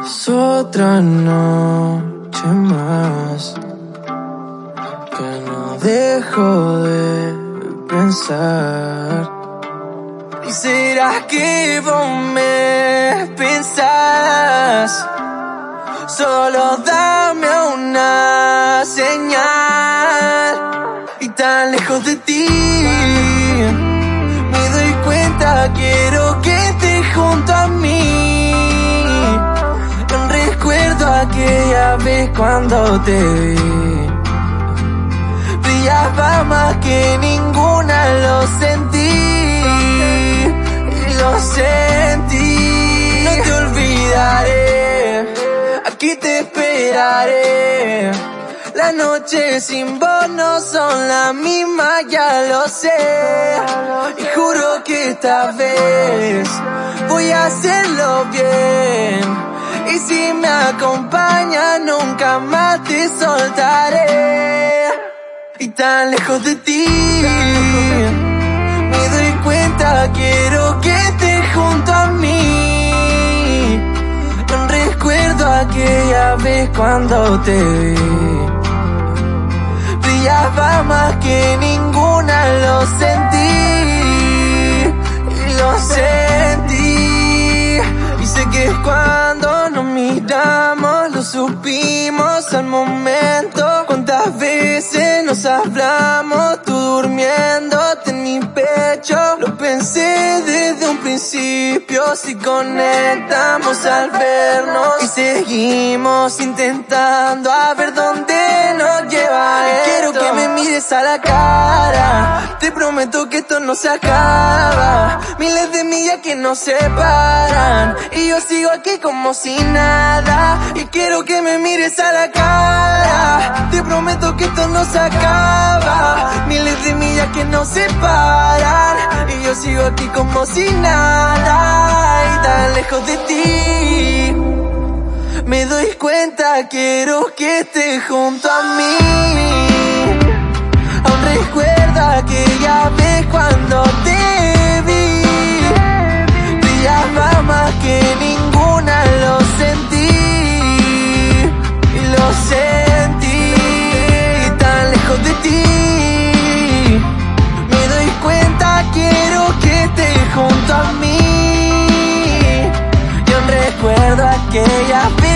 Es otra noche más que no dejo de pensar. ¿Y será que vos me pensás? Solo dame tan lejos de ti. Me doy cuenta, quiero que estés junto a mí. Recuerdo aquella vez cuando te vi. Brillaba más que ninguna, lo sentí. Lo sentí. No te olvidaré, aquí te esperaré. Las noches sin vos no son la misma, ya lo sé. Y juro que esta vez voy a hacerlo bien. Y si me acompaña nunca más te soltaré. Y tan lejos de ti, me doy cuenta, quiero que estés junto a mí. Recuerdo aquella vez cuando te vi. Brillaba más que ninguna, lo sentí. Y lo sentí. Y sé que es cuando nos miramos, lo supimos al momento. Cuántas veces nos hablamos, tú durmiéndote en mi pecho. Lo pensé un principio, si conectamos al vernos. Y seguimos intentando a ver dónde nos lleva. Quiero que me mires a la cara, te prometo que esto no se acaba. Miles de millas que nos separan, y yo sigo aquí como si nada. Y quiero que me mires a la cara, te prometo que esto no se acaba. Miles de millas que nos separan, yo sigo aquí como si nada. Y tan lejos de ti. Me doy cuenta, quiero que estés junto a mí. aquella vez.